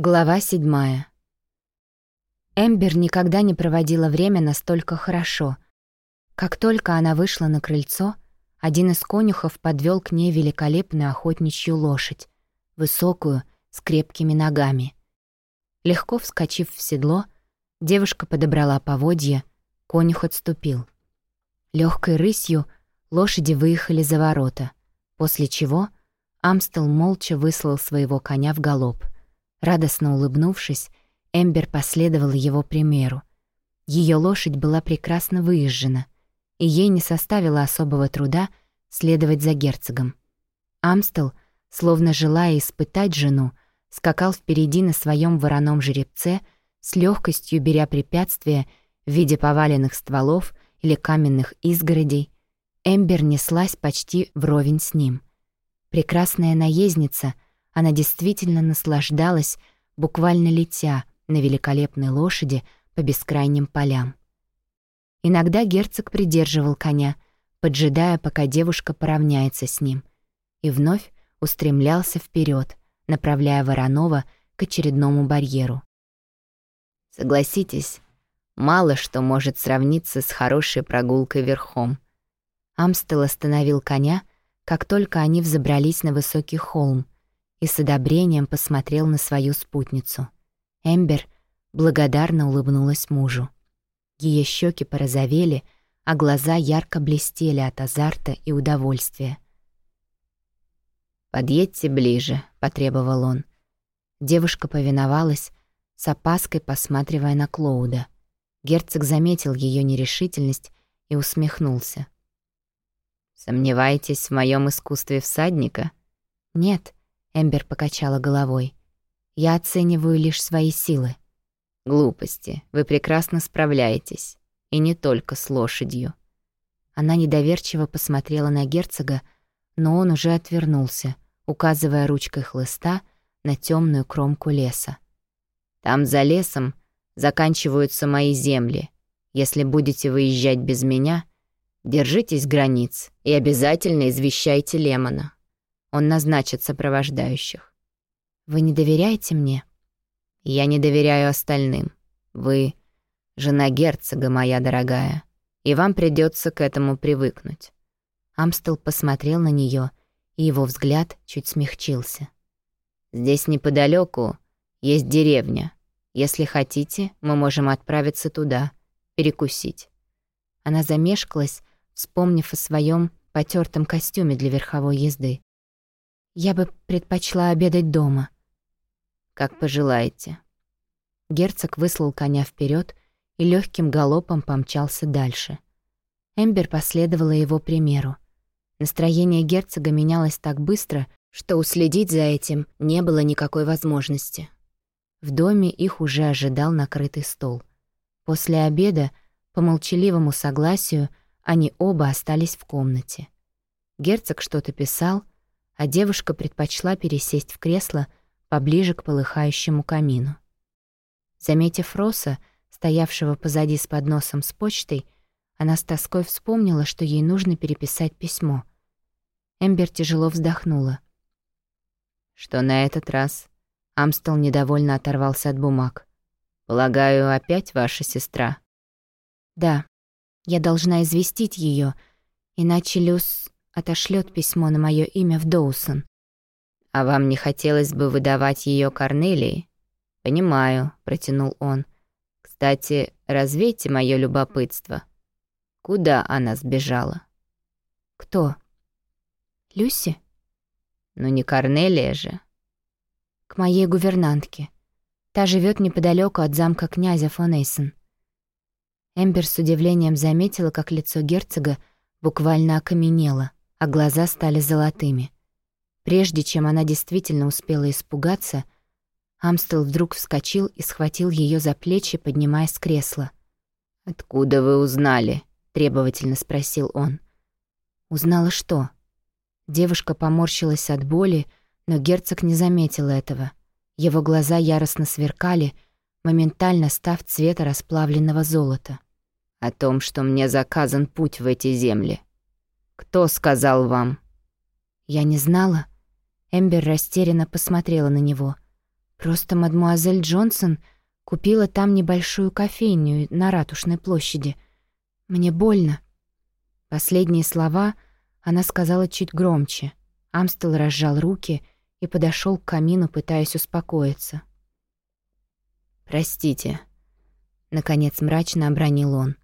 Глава седьмая. Эмбер никогда не проводила время настолько хорошо. Как только она вышла на крыльцо, один из конюхов подвел к ней великолепную охотничью лошадь, высокую, с крепкими ногами. Легко вскочив в седло, девушка подобрала поводья, конюх отступил. Легкой рысью лошади выехали за ворота, после чего Амстел молча выслал своего коня в галоп — Радостно улыбнувшись, Эмбер последовала его примеру. Ее лошадь была прекрасно выезжена, и ей не составило особого труда следовать за герцогом. Амстел, словно желая испытать жену, скакал впереди на своем вороном жеребце, с легкостью беря препятствия в виде поваленных стволов или каменных изгородей. Эмбер неслась почти вровень с ним. Прекрасная наездница — она действительно наслаждалась, буквально летя на великолепной лошади по бескрайним полям. Иногда герцог придерживал коня, поджидая, пока девушка поравняется с ним, и вновь устремлялся вперед, направляя Воронова к очередному барьеру. Согласитесь, мало что может сравниться с хорошей прогулкой верхом. Амстел остановил коня, как только они взобрались на высокий холм, и с одобрением посмотрел на свою спутницу. Эмбер благодарно улыбнулась мужу. Ее щеки порозовели, а глаза ярко блестели от азарта и удовольствия. «Подъедьте ближе», — потребовал он. Девушка повиновалась, с опаской посматривая на Клоуда. Герцог заметил ее нерешительность и усмехнулся. «Сомневаетесь в моем искусстве всадника?» «Нет», Эмбер покачала головой. «Я оцениваю лишь свои силы». «Глупости. Вы прекрасно справляетесь. И не только с лошадью». Она недоверчиво посмотрела на герцога, но он уже отвернулся, указывая ручкой хлыста на темную кромку леса. «Там за лесом заканчиваются мои земли. Если будете выезжать без меня, держитесь границ и обязательно извещайте Лемона». Он назначит сопровождающих. Вы не доверяете мне? Я не доверяю остальным. Вы — жена герцога, моя дорогая, и вам придется к этому привыкнуть. Амстел посмотрел на нее, и его взгляд чуть смягчился. Здесь неподалеку есть деревня. Если хотите, мы можем отправиться туда, перекусить. Она замешкалась, вспомнив о своем потертом костюме для верховой езды. Я бы предпочла обедать дома. Как пожелаете. Герцог выслал коня вперед и легким галопом помчался дальше. Эмбер последовала его примеру. Настроение герцога менялось так быстро, что уследить за этим не было никакой возможности. В доме их уже ожидал накрытый стол. После обеда, по молчаливому согласию, они оба остались в комнате. Герцог что-то писал, а девушка предпочла пересесть в кресло поближе к полыхающему камину. Заметив Роса, стоявшего позади с подносом с почтой, она с тоской вспомнила, что ей нужно переписать письмо. Эмбер тяжело вздохнула. «Что на этот раз?» Амстел недовольно оторвался от бумаг. «Полагаю, опять ваша сестра?» «Да. Я должна известить ее, иначе Люс отошлет письмо на мое имя в Доусон. «А вам не хотелось бы выдавать ее Корнелии?» «Понимаю», — протянул он. «Кстати, развейте мое любопытство. Куда она сбежала?» «Кто?» «Люси?» «Ну не Корнелия же». «К моей гувернантке. Та живет неподалеку от замка князя фон Эйсон». Эмбер с удивлением заметила, как лицо герцога буквально окаменело а глаза стали золотыми. Прежде чем она действительно успела испугаться, Амстел вдруг вскочил и схватил ее за плечи, поднимая с кресла. «Откуда вы узнали?» — требовательно спросил он. «Узнала что?» Девушка поморщилась от боли, но герцог не заметил этого. Его глаза яростно сверкали, моментально став цвета расплавленного золота. «О том, что мне заказан путь в эти земли», «Кто сказал вам?» Я не знала. Эмбер растерянно посмотрела на него. Просто мадмуазель Джонсон купила там небольшую кофейню на Ратушной площади. Мне больно». Последние слова она сказала чуть громче. Амстел разжал руки и подошел к камину, пытаясь успокоиться. «Простите», — наконец мрачно обронил он.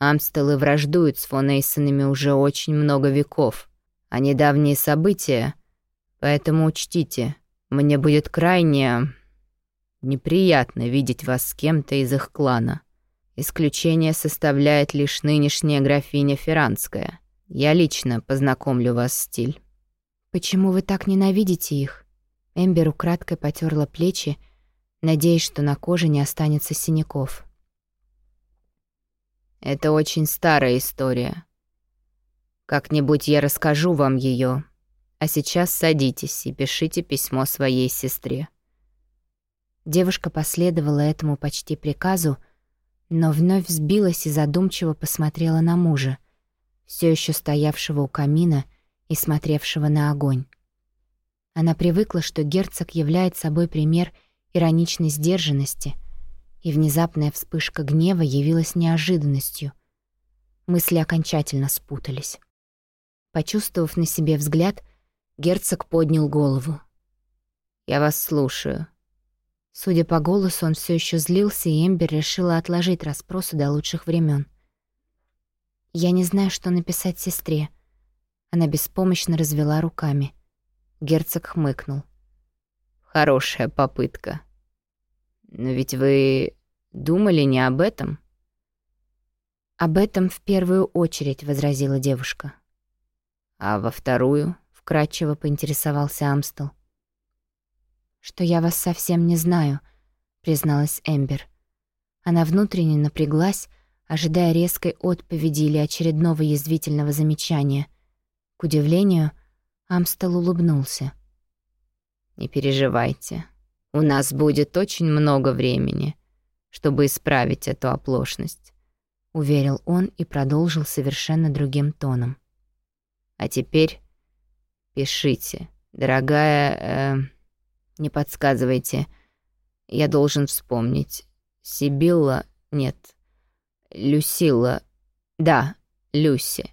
«Амстелы враждуют с фон уже очень много веков, а недавние события, поэтому учтите, мне будет крайне неприятно видеть вас с кем-то из их клана. Исключение составляет лишь нынешняя графиня Ферранская. Я лично познакомлю вас с Стиль». «Почему вы так ненавидите их?» Эмбер украдкой потерла плечи, надеясь, что на коже не останется синяков. «Это очень старая история. Как-нибудь я расскажу вам ее, а сейчас садитесь и пишите письмо своей сестре». Девушка последовала этому почти приказу, но вновь взбилась и задумчиво посмотрела на мужа, все еще стоявшего у камина и смотревшего на огонь. Она привыкла, что герцог является собой пример ироничной сдержанности, и внезапная вспышка гнева явилась неожиданностью. Мысли окончательно спутались. Почувствовав на себе взгляд, герцог поднял голову. «Я вас слушаю». Судя по голосу, он все еще злился, и Эмбер решила отложить расспросы до лучших времен. «Я не знаю, что написать сестре», она беспомощно развела руками. Герцог хмыкнул. «Хорошая попытка. Но ведь вы думали не об этом?» «Об этом в первую очередь», — возразила девушка. «А во вторую?» — вкратчиво поинтересовался Амстел. «Что я вас совсем не знаю», — призналась Эмбер. Она внутренне напряглась, ожидая резкой отповеди или очередного язвительного замечания — к удивлению, Амстел улыбнулся. «Не переживайте. У нас будет очень много времени, чтобы исправить эту оплошность», — уверил он и продолжил совершенно другим тоном. «А теперь пишите, дорогая... Э, не подсказывайте. Я должен вспомнить. Сибилла... Нет. Люсилла... Да, Люси.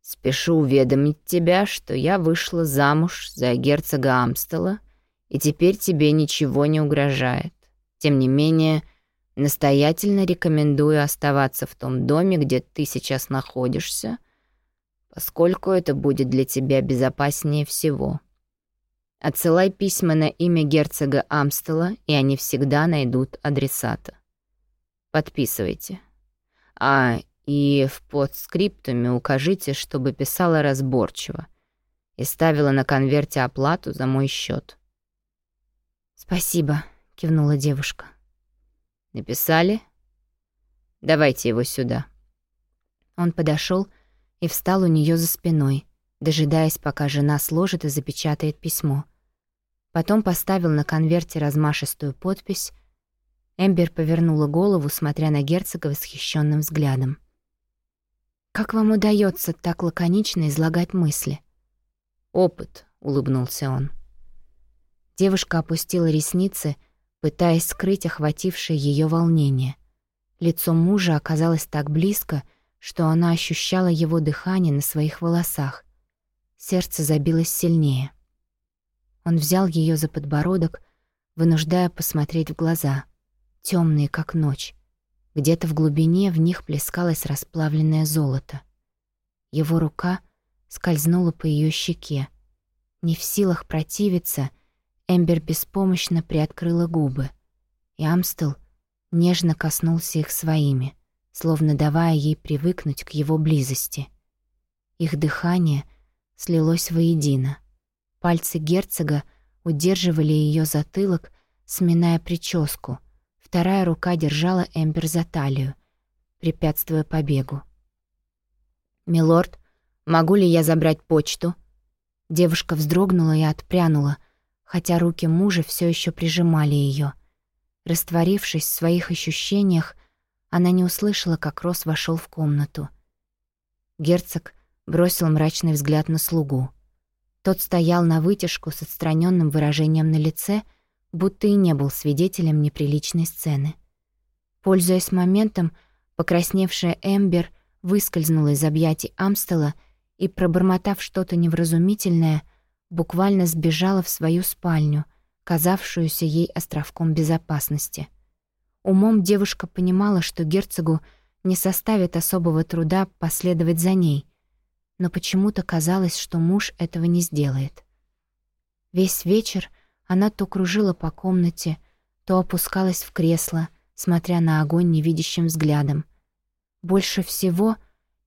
Спешу уведомить тебя, что я вышла замуж за герцога Амстела, и теперь тебе ничего не угрожает. Тем не менее, настоятельно рекомендую оставаться в том доме, где ты сейчас находишься, поскольку это будет для тебя безопаснее всего. Отсылай письма на имя герцога Амстела, и они всегда найдут адресата. Подписывайте. А, и в подскриптуме укажите, чтобы писала разборчиво и ставила на конверте оплату за мой счет. «Спасибо», — кивнула девушка. «Написали? Давайте его сюда». Он подошел и встал у нее за спиной, дожидаясь, пока жена сложит и запечатает письмо. Потом поставил на конверте размашистую подпись. Эмбер повернула голову, смотря на герцога восхищенным взглядом. «Как вам удается так лаконично излагать мысли?» «Опыт», — улыбнулся он. Девушка опустила ресницы, пытаясь скрыть охватившее ее волнение. Лицо мужа оказалось так близко, что она ощущала его дыхание на своих волосах. Сердце забилось сильнее. Он взял ее за подбородок, вынуждая посмотреть в глаза, темные как ночь. Где-то в глубине в них плескалось расплавленное золото. Его рука скользнула по ее щеке. Не в силах противиться, Эмбер беспомощно приоткрыла губы, и Амстел нежно коснулся их своими, словно давая ей привыкнуть к его близости. Их дыхание слилось воедино. Пальцы герцога удерживали ее затылок, сминая прическу — Вторая рука держала Эмбер за талию, препятствуя побегу. «Милорд, могу ли я забрать почту?» Девушка вздрогнула и отпрянула, хотя руки мужа все еще прижимали ее. Растворившись в своих ощущениях, она не услышала, как Рос вошел в комнату. Герцог бросил мрачный взгляд на слугу. Тот стоял на вытяжку с отстраненным выражением на лице — будто и не был свидетелем неприличной сцены. Пользуясь моментом, покрасневшая Эмбер выскользнула из объятий Амстела и, пробормотав что-то невразумительное, буквально сбежала в свою спальню, казавшуюся ей островком безопасности. Умом девушка понимала, что герцогу не составит особого труда последовать за ней, но почему-то казалось, что муж этого не сделает. Весь вечер она то кружила по комнате, то опускалась в кресло, смотря на огонь невидящим взглядом. Больше всего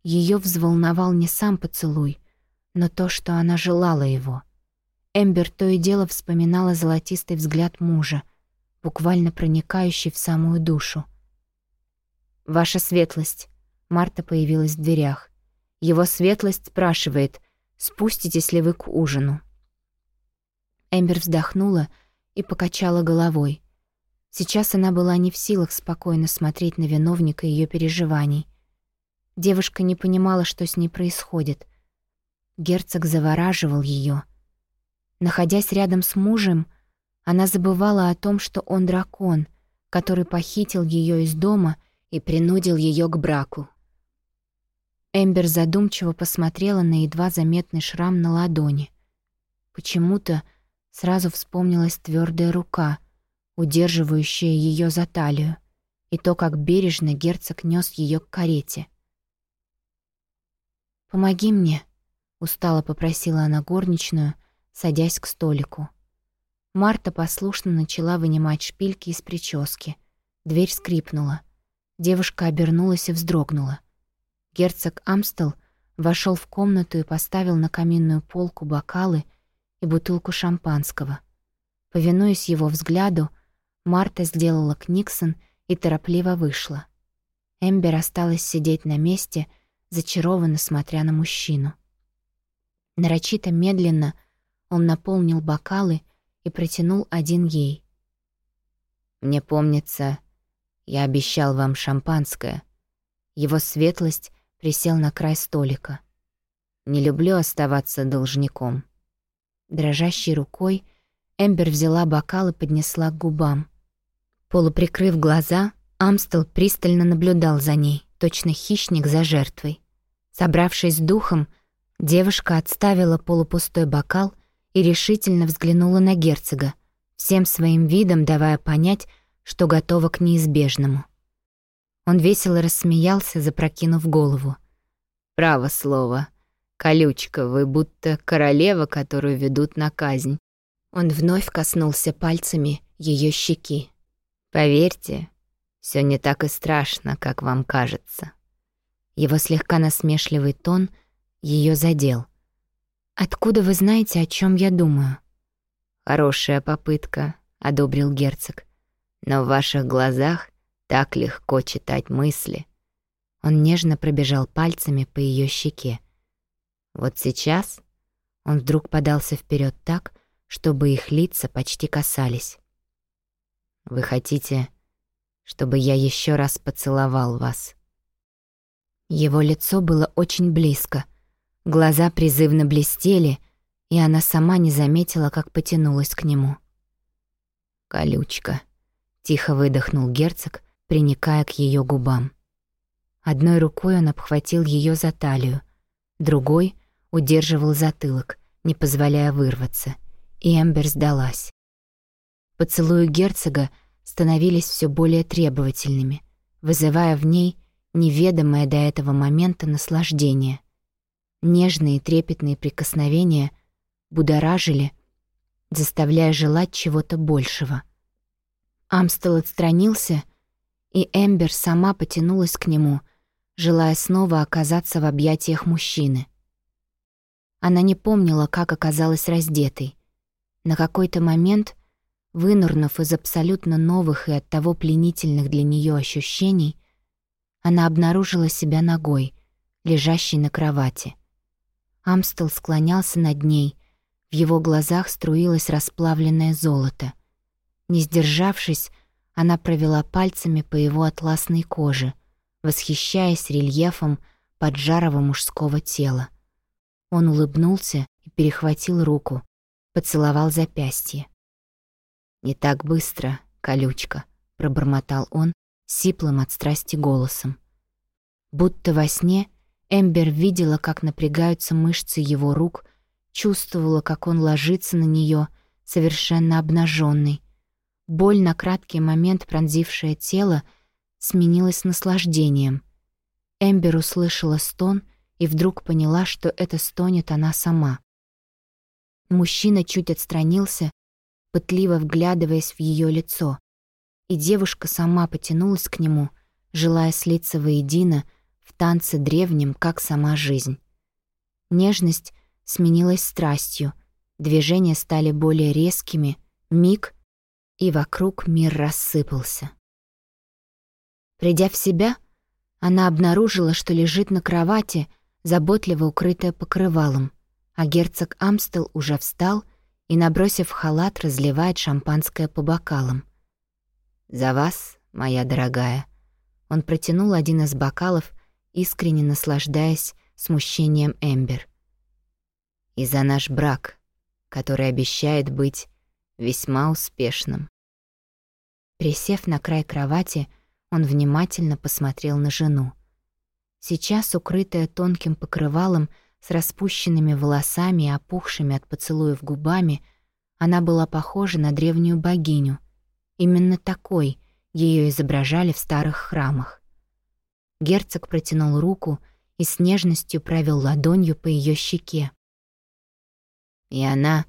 ее взволновал не сам поцелуй, но то, что она желала его. Эмбер то и дело вспоминала золотистый взгляд мужа, буквально проникающий в самую душу. «Ваша светлость!» Марта появилась в дверях. Его светлость спрашивает, спуститесь ли вы к ужину. Эмбер вздохнула и покачала головой. Сейчас она была не в силах спокойно смотреть на виновника ее переживаний. Девушка не понимала, что с ней происходит. Герцог завораживал ее. Находясь рядом с мужем, она забывала о том, что он дракон, который похитил ее из дома и принудил ее к браку. Эмбер задумчиво посмотрела на едва заметный шрам на ладони. Почему-то сразу вспомнилась твердая рука, удерживающая ее за талию, и то, как бережно герцог нес ее к карете. «Помоги мне», — устало попросила она горничную, садясь к столику. Марта послушно начала вынимать шпильки из прически. Дверь скрипнула. Девушка обернулась и вздрогнула — Герцог Амстел вошел в комнату и поставил на каминную полку бокалы и бутылку шампанского. Повинуясь его взгляду, Марта сделала книксон и торопливо вышла. Эмбер осталась сидеть на месте, зачарованно смотря на мужчину. Нарочито медленно он наполнил бокалы и протянул один ей. «Мне помнится, я обещал вам шампанское. Его светлость присел на край столика. «Не люблю оставаться должником». Дрожащей рукой Эмбер взяла бокал и поднесла к губам. Полуприкрыв глаза, Амстел пристально наблюдал за ней, точно хищник за жертвой. Собравшись с духом, девушка отставила полупустой бокал и решительно взглянула на герцога, всем своим видом давая понять, что готова к неизбежному. Он весело рассмеялся, запрокинув голову. «Право слово. Колючка, вы будто королева, которую ведут на казнь». Он вновь коснулся пальцами ее щеки. «Поверьте, все не так и страшно, как вам кажется». Его слегка насмешливый тон ее задел. «Откуда вы знаете, о чем я думаю?» «Хорошая попытка», — одобрил герцог. «Но в ваших глазах так легко читать мысли. Он нежно пробежал пальцами по ее щеке. Вот сейчас он вдруг подался вперед так, чтобы их лица почти касались. «Вы хотите, чтобы я еще раз поцеловал вас?» Его лицо было очень близко. Глаза призывно блестели, и она сама не заметила, как потянулась к нему. «Колючка», — тихо выдохнул герцог, приникая к ее губам. Одной рукой он обхватил ее за талию, другой удерживал затылок, не позволяя вырваться, и Эмбер сдалась. Поцелуи герцога становились все более требовательными, вызывая в ней неведомое до этого момента наслаждение. Нежные трепетные прикосновения будоражили, заставляя желать чего-то большего. Амстел отстранился и Эмбер сама потянулась к нему, желая снова оказаться в объятиях мужчины. Она не помнила, как оказалась раздетой. На какой-то момент, вынурнув из абсолютно новых и оттого пленительных для нее ощущений, она обнаружила себя ногой, лежащей на кровати. Амстел склонялся над ней, в его глазах струилось расплавленное золото. Не сдержавшись, она провела пальцами по его атласной коже, восхищаясь рельефом поджарого мужского тела. Он улыбнулся и перехватил руку, поцеловал запястье. «Не так быстро, колючка», — пробормотал он сиплым от страсти голосом. Будто во сне Эмбер видела, как напрягаются мышцы его рук, чувствовала, как он ложится на нее, совершенно обнаженный. Боль на краткий момент, пронзившая тело, сменилась наслаждением. Эмбер услышала стон и вдруг поняла, что это стонет она сама. Мужчина чуть отстранился, пытливо вглядываясь в ее лицо, и девушка сама потянулась к нему, желая слиться воедино в танце древнем, как сама жизнь. Нежность сменилась страстью, движения стали более резкими, миг, и вокруг мир рассыпался. Придя в себя, она обнаружила, что лежит на кровати, заботливо укрытая покрывалом, а герцог Амстел уже встал и, набросив халат, разливает шампанское по бокалам. «За вас, моя дорогая». Он протянул один из бокалов, искренне наслаждаясь смущением Эмбер. «И за наш брак, который обещает быть весьма успешным». Присев на край кровати, он внимательно посмотрел на жену. Сейчас, укрытая тонким покрывалом, с распущенными волосами и опухшими от поцелуев губами, она была похожа на древнюю богиню. Именно такой ее изображали в старых храмах. Герцог протянул руку и с нежностью провел ладонью по ее щеке. И она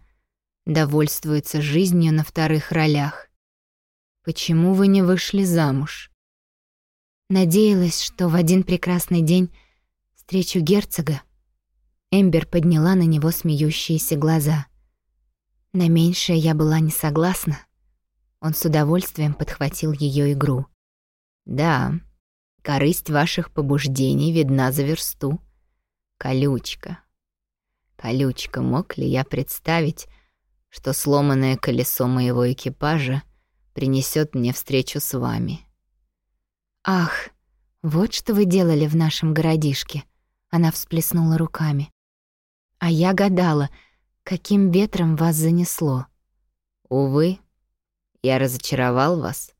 довольствуется жизнью на вторых ролях. Почему вы не вышли замуж? Надеялась, что в один прекрасный день встречу герцога, Эмбер подняла на него смеющиеся глаза. На меньшее я была не согласна. Он с удовольствием подхватил ее игру. «Да, корысть ваших побуждений видна за версту. Колючка. Колючка, мог ли я представить, что сломанное колесо моего экипажа принесет мне встречу с вами?» «Ах, вот что вы делали в нашем городишке!» Она всплеснула руками. А я гадала, каким ветром вас занесло. Увы, я разочаровал вас.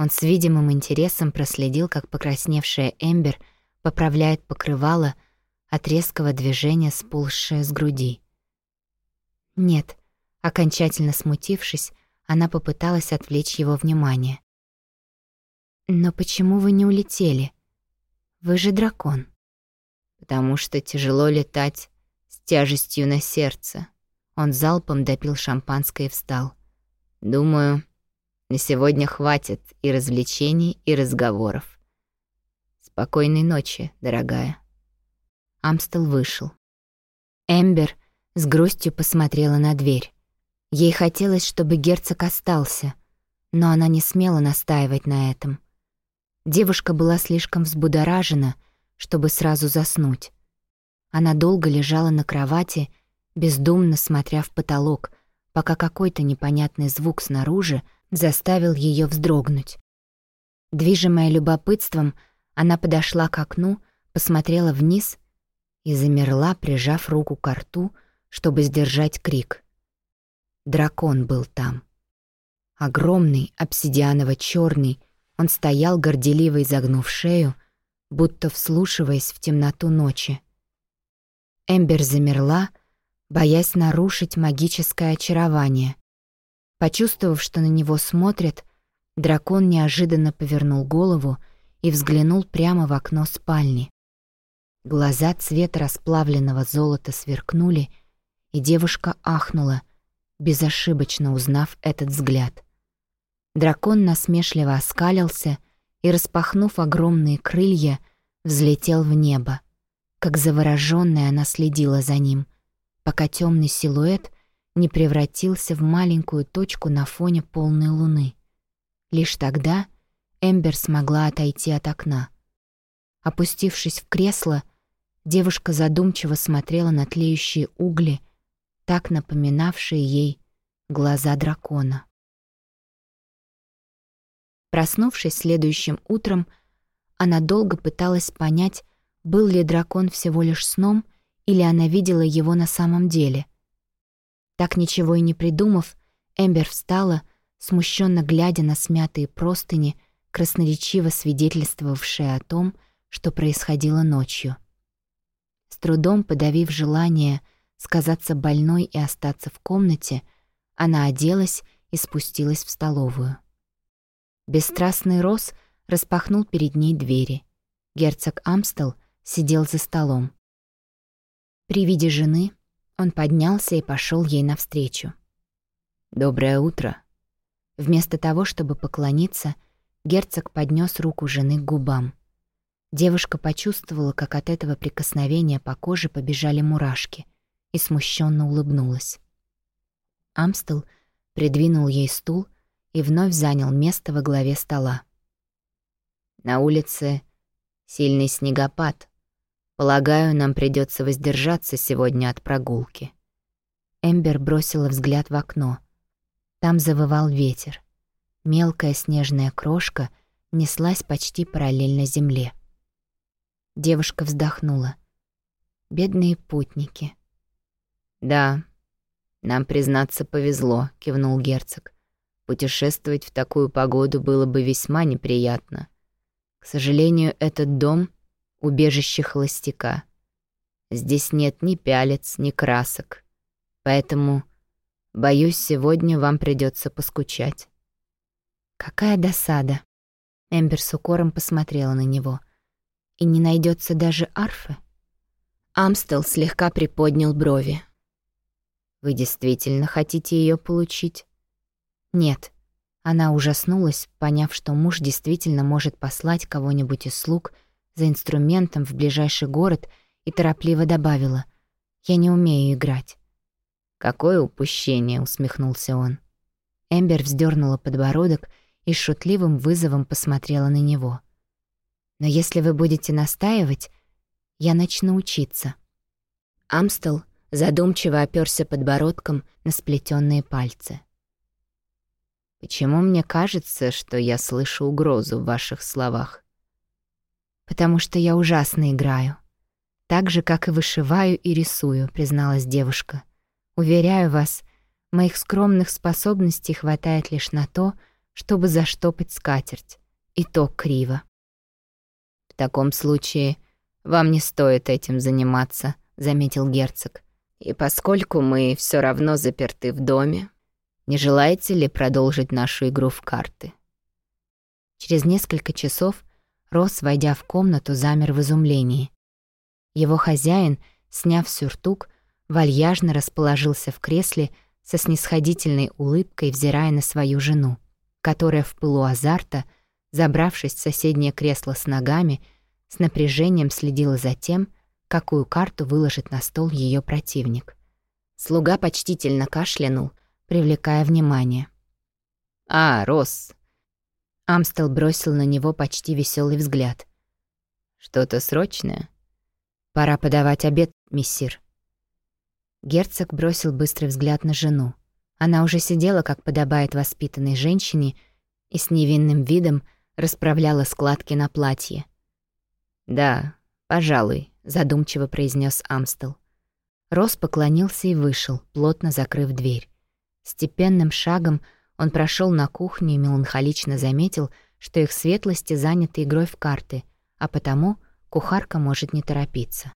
Он с видимым интересом проследил, как покрасневшая Эмбер поправляет покрывало от резкого движения, сползшее с груди. Нет, окончательно смутившись, она попыталась отвлечь его внимание. «Но почему вы не улетели? Вы же дракон». «Потому что тяжело летать тяжестью на сердце. Он залпом допил шампанское и встал. «Думаю, на сегодня хватит и развлечений, и разговоров. Спокойной ночи, дорогая». Амстел вышел. Эмбер с грустью посмотрела на дверь. Ей хотелось, чтобы герцог остался, но она не смела настаивать на этом. Девушка была слишком взбудоражена, чтобы сразу заснуть. Она долго лежала на кровати, бездумно смотря в потолок, пока какой-то непонятный звук снаружи заставил ее вздрогнуть. Движимая любопытством, она подошла к окну, посмотрела вниз и замерла, прижав руку к рту, чтобы сдержать крик. Дракон был там. Огромный, обсидианово черный он стоял, горделиво изогнув шею, будто вслушиваясь в темноту ночи. Эмбер замерла, боясь нарушить магическое очарование. Почувствовав, что на него смотрят, дракон неожиданно повернул голову и взглянул прямо в окно спальни. Глаза цвета расплавленного золота сверкнули, и девушка ахнула, безошибочно узнав этот взгляд. Дракон насмешливо оскалился и, распахнув огромные крылья, взлетел в небо. Как заворожённая она следила за ним, пока темный силуэт не превратился в маленькую точку на фоне полной луны. Лишь тогда Эмбер смогла отойти от окна. Опустившись в кресло, девушка задумчиво смотрела на тлеющие угли, так напоминавшие ей глаза дракона. Проснувшись следующим утром, она долго пыталась понять, был ли дракон всего лишь сном, или она видела его на самом деле. Так ничего и не придумав, Эмбер встала, смущенно глядя на смятые простыни, красноречиво свидетельствовавшие о том, что происходило ночью. С трудом подавив желание сказаться больной и остаться в комнате, она оделась и спустилась в столовую. Бесстрастный Рос распахнул перед ней двери. Герцог Амстел сидел за столом. При виде жены он поднялся и пошел ей навстречу. «Доброе утро». Вместо того, чтобы поклониться, герцог поднес руку жены к губам. Девушка почувствовала, как от этого прикосновения по коже побежали мурашки, и смущенно улыбнулась. Амстел придвинул ей стул и вновь занял место во главе стола. На улице сильный снегопад. Полагаю, нам придется воздержаться сегодня от прогулки. Эмбер бросила взгляд в окно. Там завывал ветер. Мелкая снежная крошка неслась почти параллельно земле. Девушка вздохнула. Бедные путники. «Да, нам, признаться, повезло», — кивнул герцог. «Путешествовать в такую погоду было бы весьма неприятно. К сожалению, этот дом убежище холостяка. Здесь нет ни пялец, ни красок. Поэтому, боюсь, сегодня вам придется поскучать. Какая досада. Эмбер с укором посмотрела на него. И не найдется даже арфы? Амстел слегка приподнял брови. Вы действительно хотите ее получить? Нет. Она ужаснулась, поняв, что муж действительно может послать кого-нибудь из слуг — за инструментом в ближайший город и торопливо добавила «Я не умею играть». «Какое упущение!» — усмехнулся он. Эмбер вздернула подбородок и с шутливым вызовом посмотрела на него. «Но если вы будете настаивать, я начну учиться». Амстел задумчиво оперся подбородком на сплетенные пальцы. «Почему мне кажется, что я слышу угрозу в ваших словах?» Потому что я ужасно играю. Так же, как и вышиваю и рисую», — призналась девушка. «Уверяю вас, моих скромных способностей хватает лишь на то, чтобы заштопать скатерть. И то криво». «В таком случае вам не стоит этим заниматься», — заметил герцог. «И поскольку мы все равно заперты в доме, не желаете ли продолжить нашу игру в карты?» Через несколько часов Рос, войдя в комнату, замер в изумлении. Его хозяин, сняв сюртук, вальяжно расположился в кресле со снисходительной улыбкой, взирая на свою жену, которая в пылу азарта, забравшись в соседнее кресло с ногами, с напряжением следила за тем, какую карту выложит на стол ее противник. Слуга почтительно кашлянул, привлекая внимание. «А, Рос, Амстел бросил на него почти веселый взгляд. «Что-то срочное?» «Пора подавать обед, миссир». Герцог бросил быстрый взгляд на жену. Она уже сидела, как подобает воспитанной женщине, и с невинным видом расправляла складки на платье. «Да, пожалуй», — задумчиво произнес Амстел. Рос поклонился и вышел, плотно закрыв дверь. Степенным шагом — он прошел на кухню и меланхолично заметил, что их светлости заняты игрой в карты, а потому кухарка может не торопиться.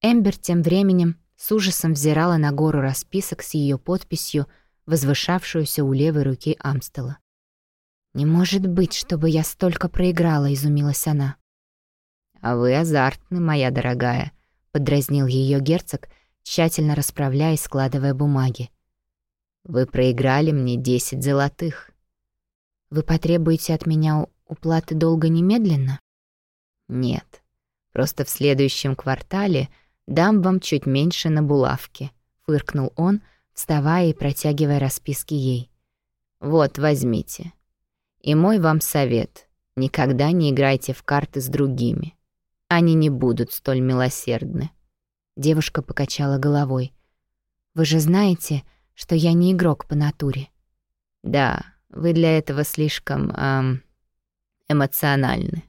Эмбер тем временем с ужасом взирала на гору расписок с ее подписью, возвышавшуюся у левой руки Амстела. «Не может быть, чтобы я столько проиграла», — изумилась она. «А вы азартны, моя дорогая», — подразнил ее герцог, тщательно расправляя и складывая бумаги. Вы проиграли мне десять золотых. Вы потребуете от меня уплаты долга немедленно? Нет. Просто в следующем квартале дам вам чуть меньше на булавке, фыркнул он, вставая и протягивая расписки ей. Вот, возьмите. И мой вам совет: никогда не играйте в карты с другими. Они не будут столь милосердны. Девушка покачала головой. Вы же знаете, что я не игрок по натуре. Да, вы для этого слишком эм, эмоциональны.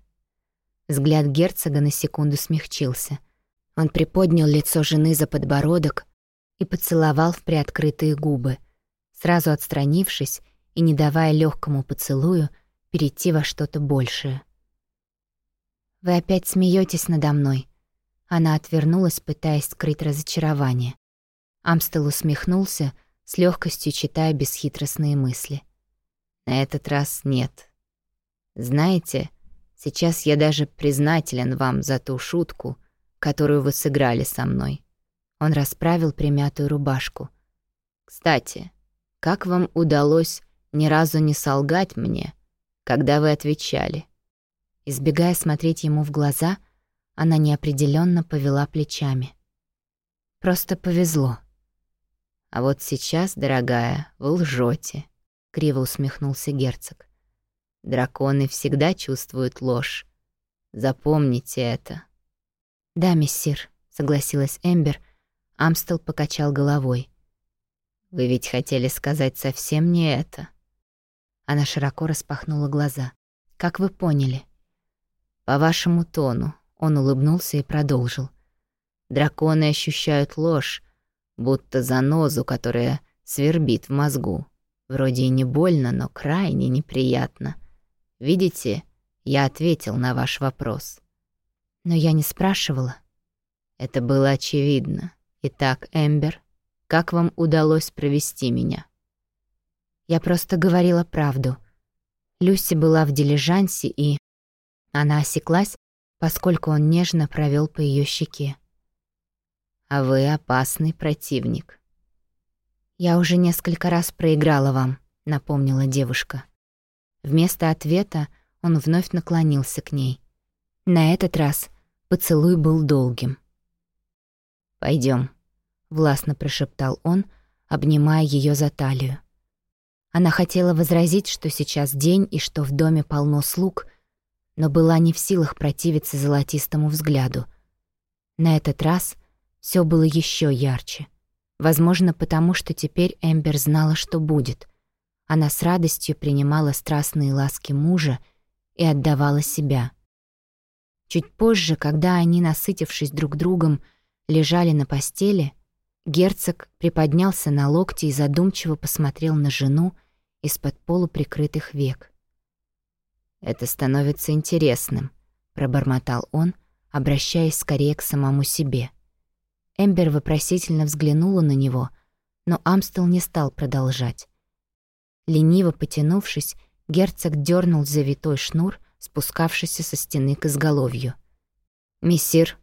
Взгляд герцога на секунду смягчился. Он приподнял лицо жены за подбородок и поцеловал в приоткрытые губы, сразу отстранившись и не давая легкому поцелую перейти во что-то большее. «Вы опять смеетесь надо мной?» Она отвернулась, пытаясь скрыть разочарование. Амстел усмехнулся, с легкостью читая бесхитростные мысли. «На этот раз нет. Знаете, сейчас я даже признателен вам за ту шутку, которую вы сыграли со мной». Он расправил примятую рубашку. «Кстати, как вам удалось ни разу не солгать мне, когда вы отвечали?» Избегая смотреть ему в глаза, она неопределенно повела плечами. «Просто повезло». «А вот сейчас, дорогая, вы лжете», — криво усмехнулся герцог. «Драконы всегда чувствуют ложь. Запомните это». «Да, мессир», — согласилась Эмбер. Амстел покачал головой. «Вы ведь хотели сказать совсем не это». Она широко распахнула глаза. «Как вы поняли?» По вашему тону, он улыбнулся и продолжил. Драконы ощущают ложь, будто занозу, которая свербит в мозгу. Вроде и не больно, но крайне неприятно. Видите, я ответил на ваш вопрос. Но я не спрашивала. Это было очевидно. Итак, Эмбер, как вам удалось провести меня? Я просто говорила правду. Люси была в дилижансе и... Она осеклась, поскольку он нежно провел по ее щеке. «А вы опасный противник». «Я уже несколько раз проиграла вам», — напомнила девушка. Вместо ответа он вновь наклонился к ней. На этот раз поцелуй был долгим. Пойдем, властно прошептал он, обнимая ее за талию. Она хотела возразить, что сейчас день и что в доме полно слуг, но была не в силах противиться золотистому взгляду. На этот раз все было еще ярче. Возможно, потому что теперь Эмбер знала, что будет. Она с радостью принимала страстные ласки мужа и отдавала себя. Чуть позже, когда они, насытившись друг другом, лежали на постели, герцог приподнялся на локти и задумчиво посмотрел на жену из-под полуприкрытых век. «Это становится интересным», — пробормотал он, обращаясь скорее к самому себе. Эмбер вопросительно взглянула на него, но Амстел не стал продолжать. Лениво потянувшись, герцог дернул завитой шнур, спускавшийся со стены к изголовью. «Мессир!»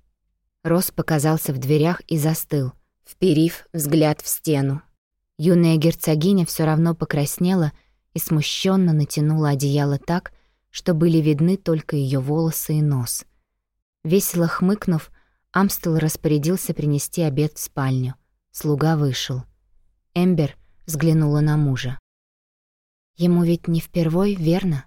Рос показался в дверях и застыл, вперив взгляд в стену. Юная герцогиня все равно покраснела и смущенно натянула одеяло так, что были видны только ее волосы и нос. Весело хмыкнув, Амстел распорядился принести обед в спальню. Слуга вышел. Эмбер взглянула на мужа. «Ему ведь не впервой, верно?»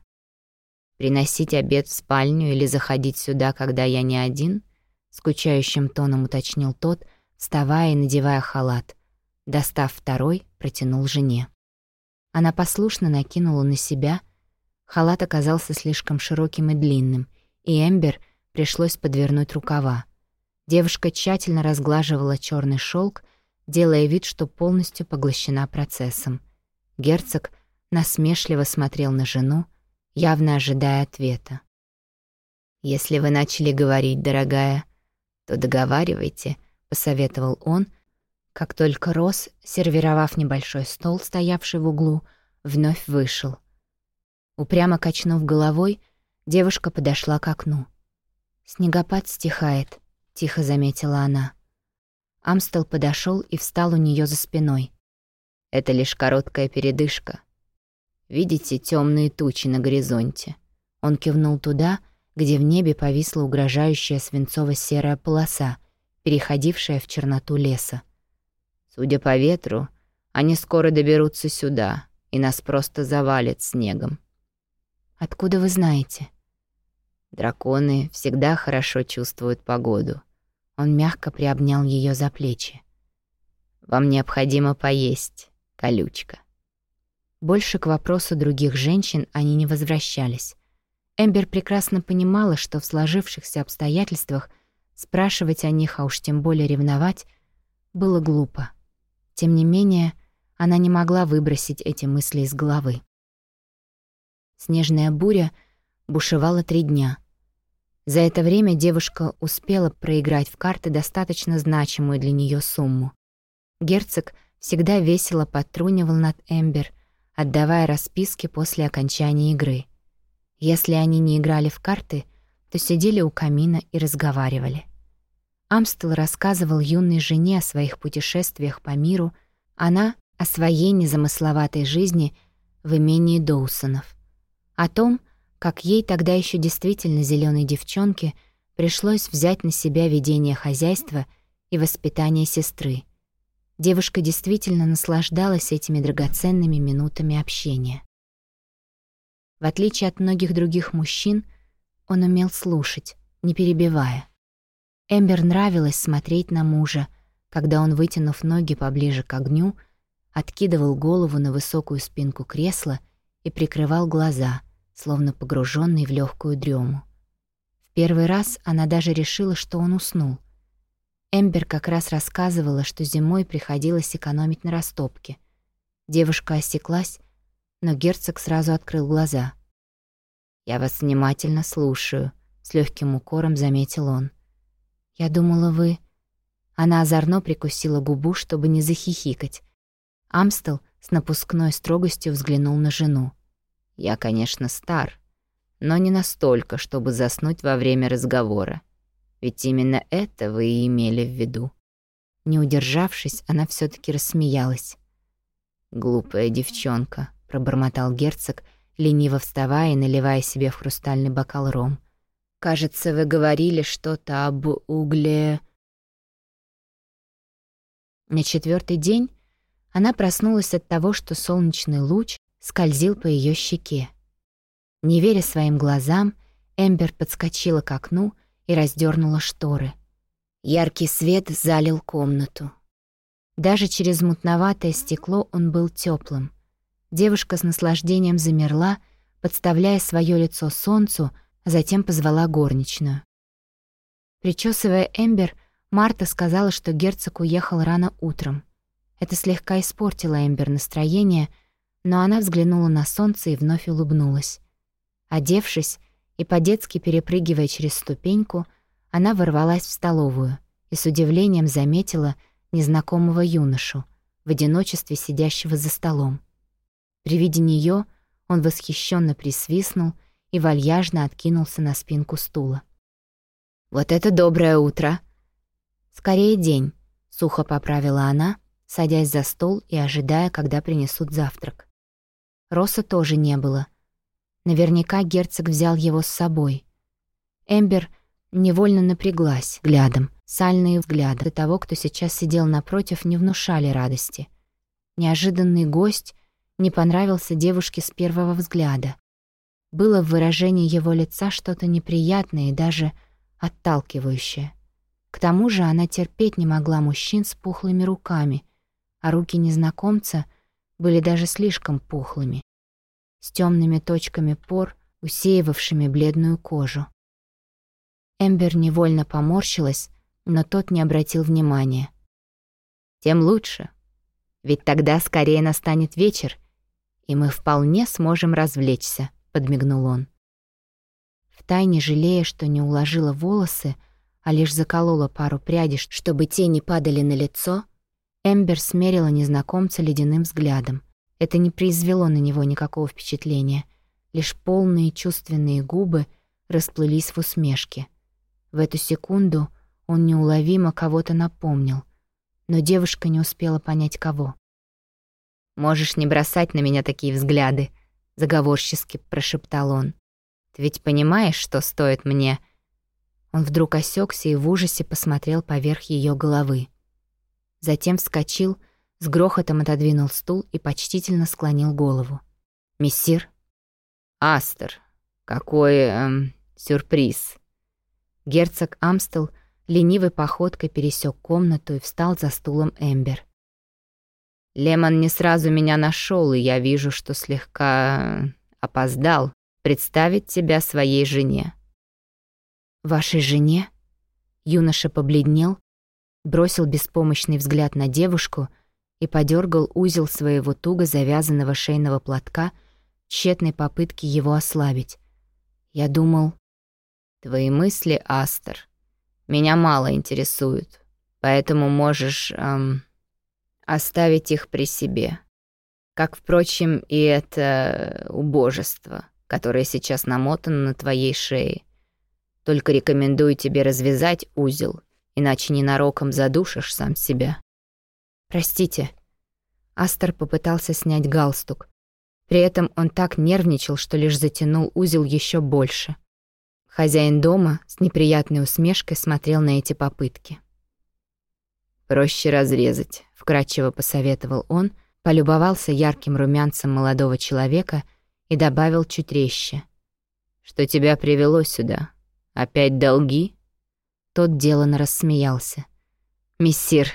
«Приносить обед в спальню или заходить сюда, когда я не один?» Скучающим тоном уточнил тот, вставая и надевая халат. Достав второй, протянул жене. Она послушно накинула на себя — Халат оказался слишком широким и длинным, и Эмбер пришлось подвернуть рукава. Девушка тщательно разглаживала черный шелк, делая вид, что полностью поглощена процессом. Герцог насмешливо смотрел на жену, явно ожидая ответа. «Если вы начали говорить, дорогая, то договаривайте», — посоветовал он, как только Рос, сервировав небольшой стол, стоявший в углу, вновь вышел. Упрямо качнув головой, девушка подошла к окну. «Снегопад стихает», — тихо заметила она. Амстел подошел и встал у нее за спиной. «Это лишь короткая передышка. Видите темные тучи на горизонте?» Он кивнул туда, где в небе повисла угрожающая свинцово-серая полоса, переходившая в черноту леса. «Судя по ветру, они скоро доберутся сюда, и нас просто завалит снегом. Откуда вы знаете? Драконы всегда хорошо чувствуют погоду. Он мягко приобнял ее за плечи. Вам необходимо поесть, колючка. Больше к вопросу других женщин они не возвращались. Эмбер прекрасно понимала, что в сложившихся обстоятельствах спрашивать о них, а уж тем более ревновать, было глупо. Тем не менее, она не могла выбросить эти мысли из головы. Снежная буря бушевала три дня. За это время девушка успела проиграть в карты достаточно значимую для нее сумму. Герцог всегда весело подтрунивал над Эмбер, отдавая расписки после окончания игры. Если они не играли в карты, то сидели у камина и разговаривали. Амстел рассказывал юной жене о своих путешествиях по миру, она — о своей незамысловатой жизни в имении Доусонов. О том, как ей тогда еще действительно зеленой девчонке пришлось взять на себя ведение хозяйства и воспитание сестры. Девушка действительно наслаждалась этими драгоценными минутами общения. В отличие от многих других мужчин, он умел слушать, не перебивая. Эмбер нравилось смотреть на мужа, когда он, вытянув ноги поближе к огню, откидывал голову на высокую спинку кресла и прикрывал глаза, словно погруженный в легкую дрему. В первый раз она даже решила, что он уснул. Эмбер как раз рассказывала, что зимой приходилось экономить на растопке. Девушка осеклась, но герцог сразу открыл глаза. «Я вас внимательно слушаю», — с легким укором заметил он. «Я думала, вы...» Она озорно прикусила губу, чтобы не захихикать. Амстел с напускной строгостью взглянул на жену. «Я, конечно, стар, но не настолько, чтобы заснуть во время разговора. Ведь именно это вы и имели в виду». Не удержавшись, она все таки рассмеялась. «Глупая девчонка», — пробормотал герцог, лениво вставая и наливая себе в хрустальный бокал ром. Кажется, вы говорили что-то об угле...» На четвертый день она проснулась от того, что солнечный луч скользил по ее щеке. Не веря своим глазам, Эмбер подскочила к окну и раздернула шторы. Яркий свет залил комнату. Даже через мутноватое стекло он был теплым. Девушка с наслаждением замерла, подставляя свое лицо солнцу, а затем позвала горничную. Причесывая Эмбер, Марта сказала, что герцог уехал рано утром. Это слегка испортило Эмбер настроение, но она взглянула на солнце и вновь улыбнулась. Одевшись и по-детски перепрыгивая через ступеньку, она ворвалась в столовую и с удивлением заметила незнакомого юношу, в одиночестве сидящего за столом. При виде нее он восхищенно присвистнул и вальяжно откинулся на спинку стула. «Вот это доброе утро!» «Скорее день», — сухо поправила она, садясь за стол и ожидая, когда принесут завтрак. Роса тоже не было. Наверняка герцог взял его с собой. Эмбер невольно напряглась взглядом. Сальные взгляды того, кто сейчас сидел напротив, не внушали радости. Неожиданный гость не понравился девушке с первого взгляда. Было в выражении его лица что-то неприятное и даже отталкивающее. К тому же она терпеть не могла мужчин с пухлыми руками, а руки незнакомца были даже слишком пухлыми, с темными точками пор, усеивавшими бледную кожу. Эмбер невольно поморщилась, но тот не обратил внимания. «Тем лучше, ведь тогда скорее настанет вечер, и мы вполне сможем развлечься», подмигнул он. Втайне жалея, что не уложила волосы, а лишь заколола пару прядей, чтобы те не падали на лицо, Эмбер смерила незнакомца ледяным взглядом. Это не произвело на него никакого впечатления. Лишь полные чувственные губы расплылись в усмешке. В эту секунду он неуловимо кого-то напомнил, но девушка не успела понять, кого. «Можешь не бросать на меня такие взгляды», — заговорчески прошептал он. «Ты ведь понимаешь, что стоит мне...» Он вдруг осекся и в ужасе посмотрел поверх ее головы. Затем вскочил, с грохотом отодвинул стул и почтительно склонил голову. «Мессир?» «Астер, какой... Эм, сюрприз!» Герцог Амстел ленивой походкой пересек комнату и встал за стулом Эмбер. Лемон не сразу меня нашел, и я вижу, что слегка опоздал представить тебя своей жене». «Вашей жене?» Юноша побледнел, бросил беспомощный взгляд на девушку и подергал узел своего туго завязанного шейного платка, тщетной попытке его ослабить. Я думал... Твои мысли, Астер, меня мало интересуют, поэтому можешь эм, оставить их при себе. Как, впрочем, и это убожество, которое сейчас намотано на твоей шее. Только рекомендую тебе развязать узел, иначе ненароком задушишь сам себя. Простите. Астер попытался снять галстук. При этом он так нервничал, что лишь затянул узел еще больше. Хозяин дома с неприятной усмешкой смотрел на эти попытки. «Проще разрезать», — вкратчиво посоветовал он, полюбовался ярким румянцем молодого человека и добавил чуть резче. «Что тебя привело сюда? Опять долги?» Тот деланно рассмеялся. «Мессир,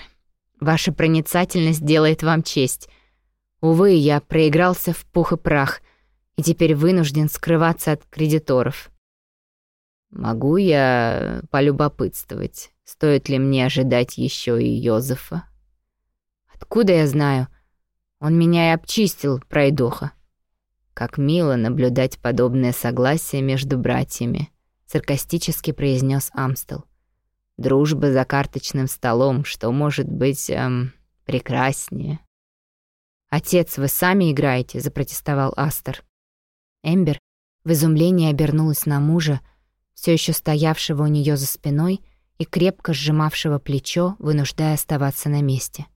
ваша проницательность делает вам честь. Увы, я проигрался в пух и прах и теперь вынужден скрываться от кредиторов». «Могу я полюбопытствовать, стоит ли мне ожидать еще и Йозефа?» «Откуда я знаю? Он меня и обчистил, пройдоха». «Как мило наблюдать подобное согласие между братьями», — саркастически произнес Амстел. «Дружба за карточным столом, что может быть эм, прекраснее». «Отец, вы сами играете?» — запротестовал Астер. Эмбер в изумлении обернулась на мужа, все еще стоявшего у нее за спиной и крепко сжимавшего плечо, вынуждая оставаться на месте.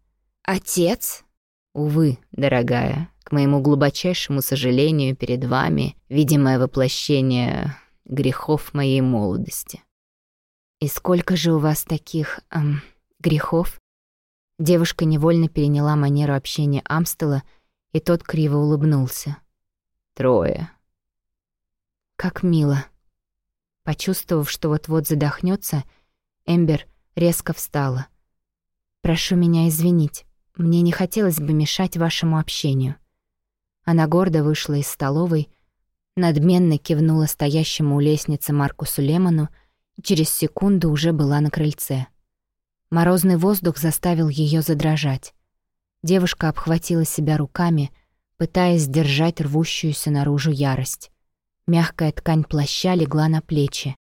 «Отец?» «Увы, дорогая, к моему глубочайшему сожалению перед вами видимое воплощение грехов моей молодости». «И сколько же у вас таких, эм, грехов?» Девушка невольно переняла манеру общения Амстела, и тот криво улыбнулся. «Трое». «Как мило». Почувствовав, что вот-вот задохнется, Эмбер резко встала. «Прошу меня извинить, мне не хотелось бы мешать вашему общению». Она гордо вышла из столовой, надменно кивнула стоящему у лестницы Маркусу Лемону через секунду уже была на крыльце. Морозный воздух заставил ее задрожать. Девушка обхватила себя руками, пытаясь сдержать рвущуюся наружу ярость. Мягкая ткань плаща легла на плечи.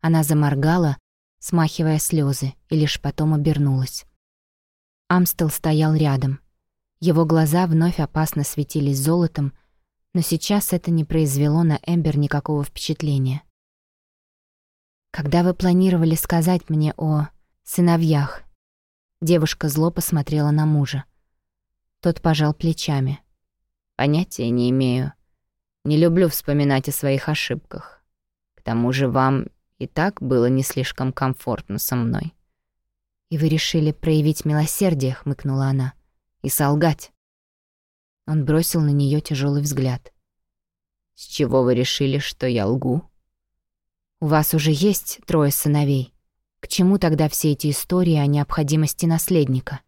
Она заморгала, смахивая слезы, и лишь потом обернулась. Амстел стоял рядом. Его глаза вновь опасно светились золотом, но сейчас это не произвело на Эмбер никакого впечатления. «Когда вы планировали сказать мне о сыновьях?» Девушка зло посмотрела на мужа. Тот пожал плечами. «Понятия не имею. Не люблю вспоминать о своих ошибках. К тому же вам и так было не слишком комфортно со мной. «И вы решили проявить милосердие», — хмыкнула она, — «и солгать». Он бросил на нее тяжелый взгляд. «С чего вы решили, что я лгу?» «У вас уже есть трое сыновей. К чему тогда все эти истории о необходимости наследника?»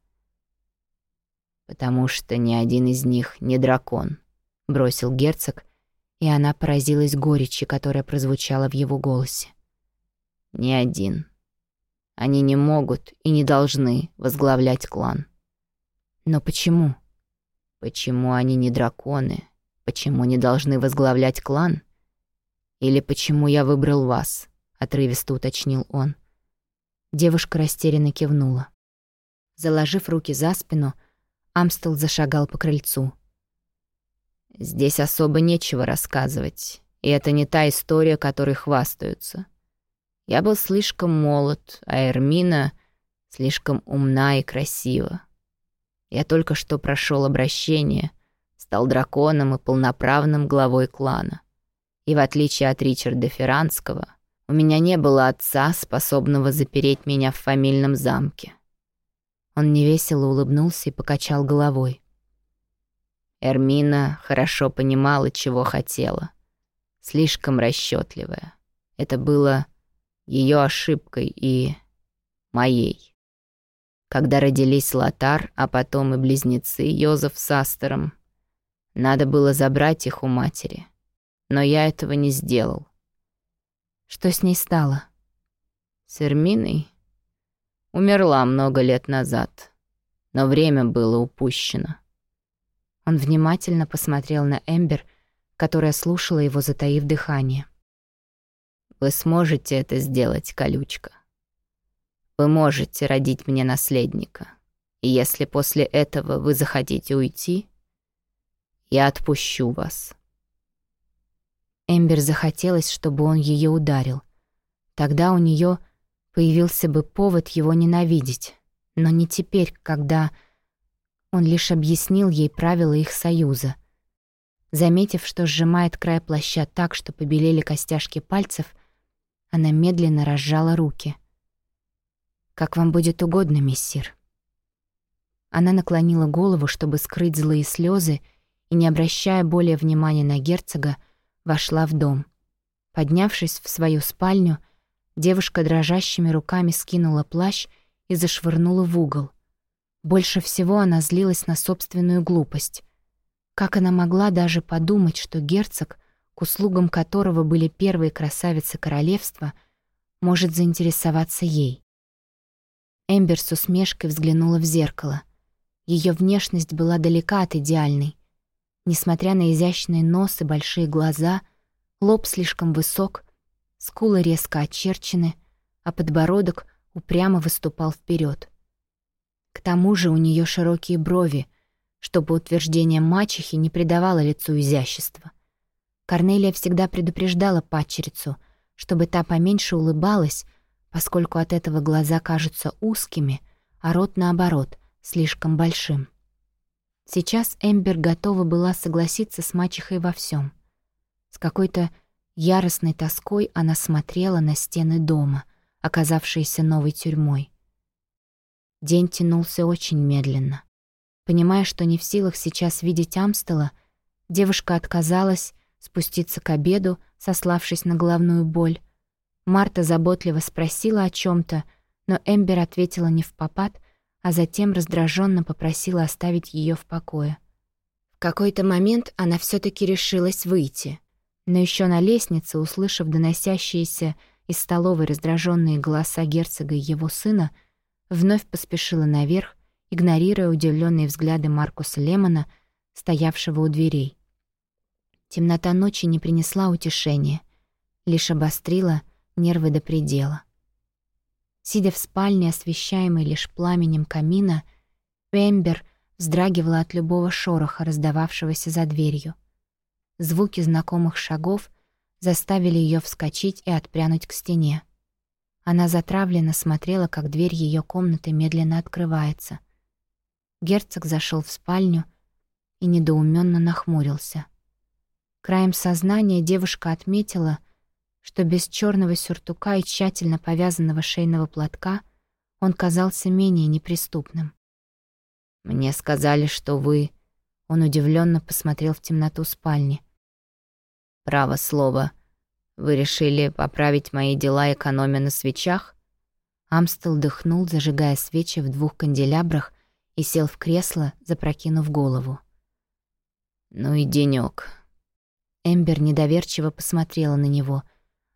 «Потому что ни один из них не дракон», — бросил герцог, и она поразилась горечи, которая прозвучала в его голосе. «Ни один. Они не могут и не должны возглавлять клан». «Но почему?» «Почему они не драконы? Почему не должны возглавлять клан? Или почему я выбрал вас?» — отрывисто уточнил он. Девушка растерянно кивнула. Заложив руки за спину, Амстел зашагал по крыльцу. Здесь особо нечего рассказывать, и это не та история, которой хвастаются. Я был слишком молод, а Эрмина слишком умна и красива. Я только что прошел обращение, стал драконом и полноправным главой клана. И в отличие от Ричарда Ферранского, у меня не было отца, способного запереть меня в фамильном замке. Он невесело улыбнулся и покачал головой. Эрмина хорошо понимала, чего хотела. Слишком расчетливая. Это было ее ошибкой и моей. Когда родились Лотар, а потом и близнецы Йозеф с Астером, надо было забрать их у матери. Но я этого не сделал. Что с ней стало? С Эрминой? Умерла много лет назад, но время было упущено. Он внимательно посмотрел на Эмбер, которая слушала его, затаив дыхание. «Вы сможете это сделать, колючка. Вы можете родить мне наследника. И если после этого вы захотите уйти, я отпущу вас». Эмбер захотелось, чтобы он ее ударил. Тогда у нее появился бы повод его ненавидеть. Но не теперь, когда он лишь объяснил ей правила их союза. Заметив, что сжимает край плаща так, что побелели костяшки пальцев, она медленно разжала руки. «Как вам будет угодно, мессир». Она наклонила голову, чтобы скрыть злые слезы, и, не обращая более внимания на герцога, вошла в дом. Поднявшись в свою спальню, девушка дрожащими руками скинула плащ и зашвырнула в угол. Больше всего она злилась на собственную глупость. Как она могла даже подумать, что герцог, к услугам которого были первые красавицы королевства, может заинтересоваться ей? Эмбер с усмешкой взглянула в зеркало. Ее внешность была далека от идеальной. Несмотря на изящный нос и большие глаза, лоб слишком высок, скулы резко очерчены, а подбородок упрямо выступал вперед. К тому же у нее широкие брови, чтобы утверждение мачехи не придавало лицу изящества. Корнелия всегда предупреждала падчерицу, чтобы та поменьше улыбалась, поскольку от этого глаза кажутся узкими, а рот, наоборот, слишком большим. Сейчас Эмбер готова была согласиться с мачехой во всем. С какой-то яростной тоской она смотрела на стены дома, оказавшиеся новой тюрьмой. День тянулся очень медленно. Понимая, что не в силах сейчас видеть Амстела, девушка отказалась спуститься к обеду, сославшись на головную боль. Марта заботливо спросила о чем то но Эмбер ответила не в попад, а затем раздраженно попросила оставить ее в покое. В какой-то момент она все таки решилась выйти, но еще на лестнице, услышав доносящиеся из столовой раздраженные голоса герцога и его сына, вновь поспешила наверх, игнорируя удивленные взгляды Маркуса Лемона, стоявшего у дверей. Темнота ночи не принесла утешения, лишь обострила нервы до предела. Сидя в спальне, освещаемой лишь пламенем камина, Эмбер вздрагивала от любого шороха, раздававшегося за дверью. Звуки знакомых шагов заставили ее вскочить и отпрянуть к стене. Она затравленно смотрела, как дверь ее комнаты медленно открывается. Герцог зашел в спальню и недоуменно нахмурился. Краем сознания девушка отметила, что без черного сюртука и тщательно повязанного шейного платка он казался менее неприступным. «Мне сказали, что вы...» Он удивленно посмотрел в темноту спальни. «Право слово, вы решили поправить мои дела, экономя на свечах?» Амстел дыхнул, зажигая свечи в двух канделябрах и сел в кресло, запрокинув голову. «Ну и денёк». Эмбер недоверчиво посмотрела на него,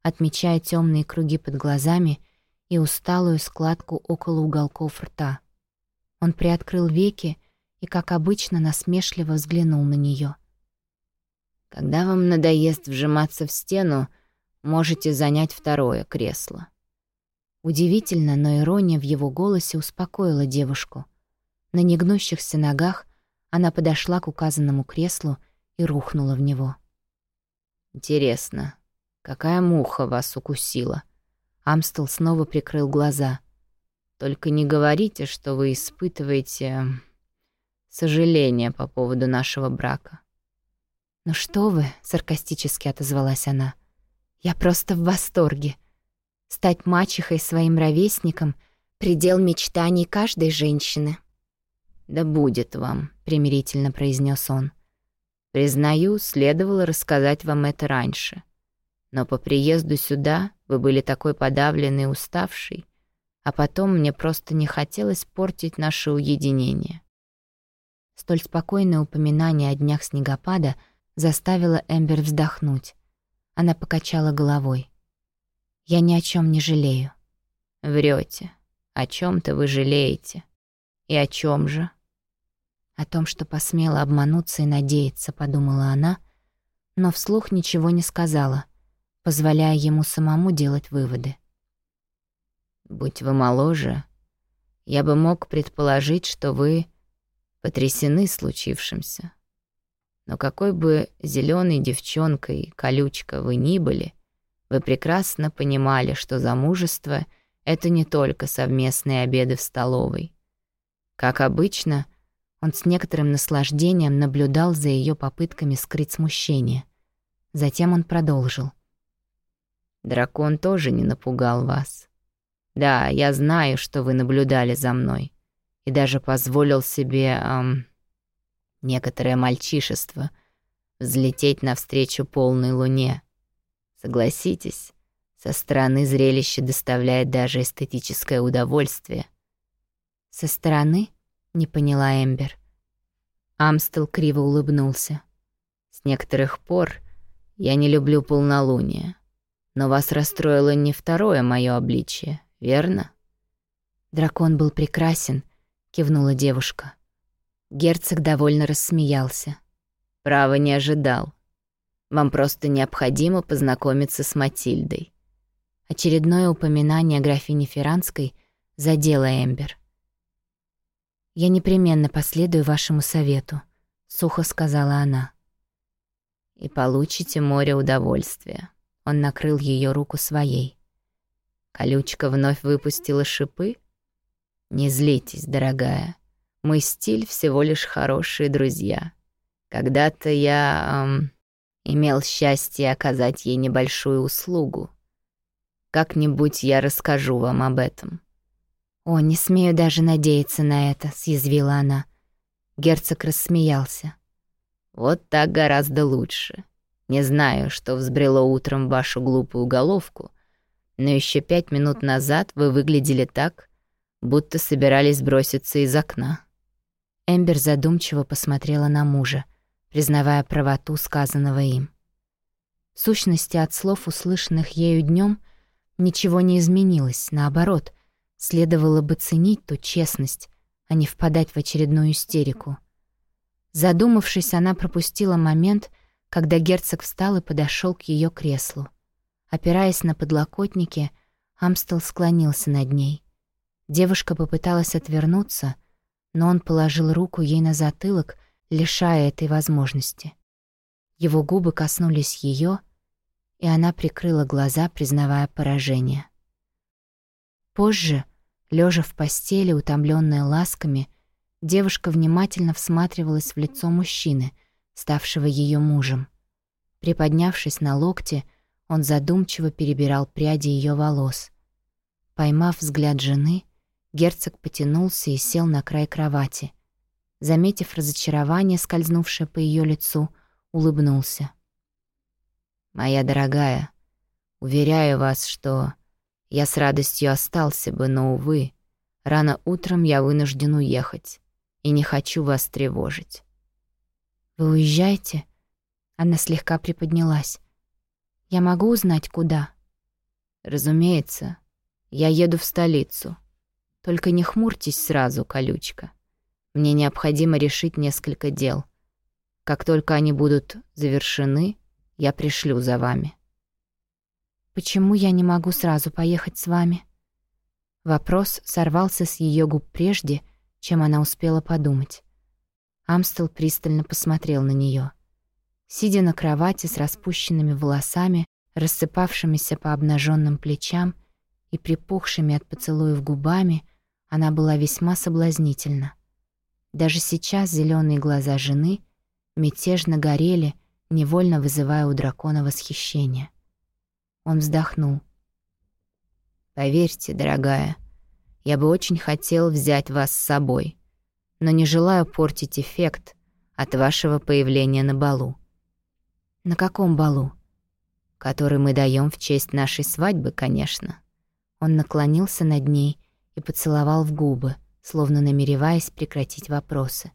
отмечая темные круги под глазами и усталую складку около уголков рта. Он приоткрыл веки и, как обычно, насмешливо взглянул на нее. «Когда вам надоест вжиматься в стену, Можете занять второе кресло». Удивительно, но ирония в его голосе успокоила девушку. На негнущихся ногах она подошла к указанному креслу и рухнула в него. «Интересно, какая муха вас укусила?» Амстел снова прикрыл глаза. «Только не говорите, что вы испытываете сожаление по поводу нашего брака». «Ну что вы», — саркастически отозвалась она, — я просто в восторге. Стать мачехой своим ровесником — предел мечтаний каждой женщины. «Да будет вам», — примирительно произнес он. «Признаю, следовало рассказать вам это раньше. Но по приезду сюда вы были такой подавленный и уставший, а потом мне просто не хотелось портить наше уединение». Столь спокойное упоминание о днях снегопада заставило Эмбер вздохнуть. Она покачала головой. «Я ни о чем не жалею». Врете. О чем то вы жалеете. И о чем же?» «О том, что посмела обмануться и надеяться», — подумала она, но вслух ничего не сказала, позволяя ему самому делать выводы. «Будь вы моложе, я бы мог предположить, что вы потрясены случившимся. Но какой бы зеленой девчонкой, колючка вы ни были, вы прекрасно понимали, что замужество — это не только совместные обеды в столовой. Как обычно, он с некоторым наслаждением наблюдал за ее попытками скрыть смущение. Затем он продолжил. «Дракон тоже не напугал вас. Да, я знаю, что вы наблюдали за мной, и даже позволил себе, эм, некоторое мальчишество взлететь навстречу полной луне. Согласитесь, со стороны зрелище доставляет даже эстетическое удовольствие. Со стороны не поняла Эмбер. Амстел криво улыбнулся. С некоторых пор я не люблю полнолуние. Но вас расстроило не второе мое обличие, верно? Дракон был прекрасен, кивнула девушка. Герцог довольно рассмеялся. Право не ожидал. Вам просто необходимо познакомиться с Матильдой. Очередное упоминание о графине Ферранской задело Эмбер. «Я непременно последую вашему совету», — сухо сказала она. «И получите море удовольствия». Он накрыл ее руку своей. Колючка вновь выпустила шипы. «Не злитесь, дорогая. Мой стиль всего лишь хорошие друзья. Когда-то я эм, имел счастье оказать ей небольшую услугу. Как-нибудь я расскажу вам об этом». «О, не смею даже надеяться на это», — съязвила она. Герцог рассмеялся. «Вот так гораздо лучше. Не знаю, что взбрело утром вашу глупую головку, но еще пять минут назад вы выглядели так, будто собирались броситься из окна». Эмбер задумчиво посмотрела на мужа, признавая правоту сказанного им. В сущности, от слов, услышанных ею днем, ничего не изменилось, наоборот — Следовало бы ценить ту честность, а не впадать в очередную истерику. Задумавшись, она пропустила момент, когда герцог встал и подошел к ее креслу. Опираясь на подлокотники, Амстел склонился над ней. Девушка попыталась отвернуться, но он положил руку ей на затылок, лишая этой возможности. Его губы коснулись ее, и она прикрыла глаза, признавая поражение. Позже, Лежа в постели, утомленная ласками, девушка внимательно всматривалась в лицо мужчины, ставшего ее мужем. Приподнявшись на локте, он задумчиво перебирал пряди ее волос. Поймав взгляд жены, герцог потянулся и сел на край кровати. Заметив разочарование, скользнувшее по ее лицу, улыбнулся. «Моя дорогая, уверяю вас, что я с радостью остался бы, но, увы, рано утром я вынужден уехать и не хочу вас тревожить». «Вы уезжаете?» Она слегка приподнялась. «Я могу узнать, куда?» «Разумеется. Я еду в столицу. Только не хмурьтесь сразу, колючка. Мне необходимо решить несколько дел. Как только они будут завершены, я пришлю за вами». «Почему я не могу сразу поехать с вами?» Вопрос сорвался с ее губ прежде, чем она успела подумать. Амстел пристально посмотрел на нее. Сидя на кровати с распущенными волосами, рассыпавшимися по обнаженным плечам и припухшими от поцелуев губами, она была весьма соблазнительна. Даже сейчас зеленые глаза жены мятежно горели, невольно вызывая у дракона восхищение. Он вздохнул. «Поверьте, дорогая, я бы очень хотел взять вас с собой, но не желаю портить эффект от вашего появления на балу». «На каком балу?» «Который мы даем в честь нашей свадьбы, конечно». Он наклонился над ней и поцеловал в губы, словно намереваясь прекратить вопросы.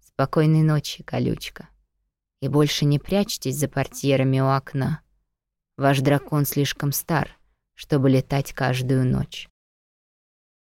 «Спокойной ночи, колючка. И больше не прячьтесь за портьерами у окна. Ваш дракон слишком стар, чтобы летать каждую ночь.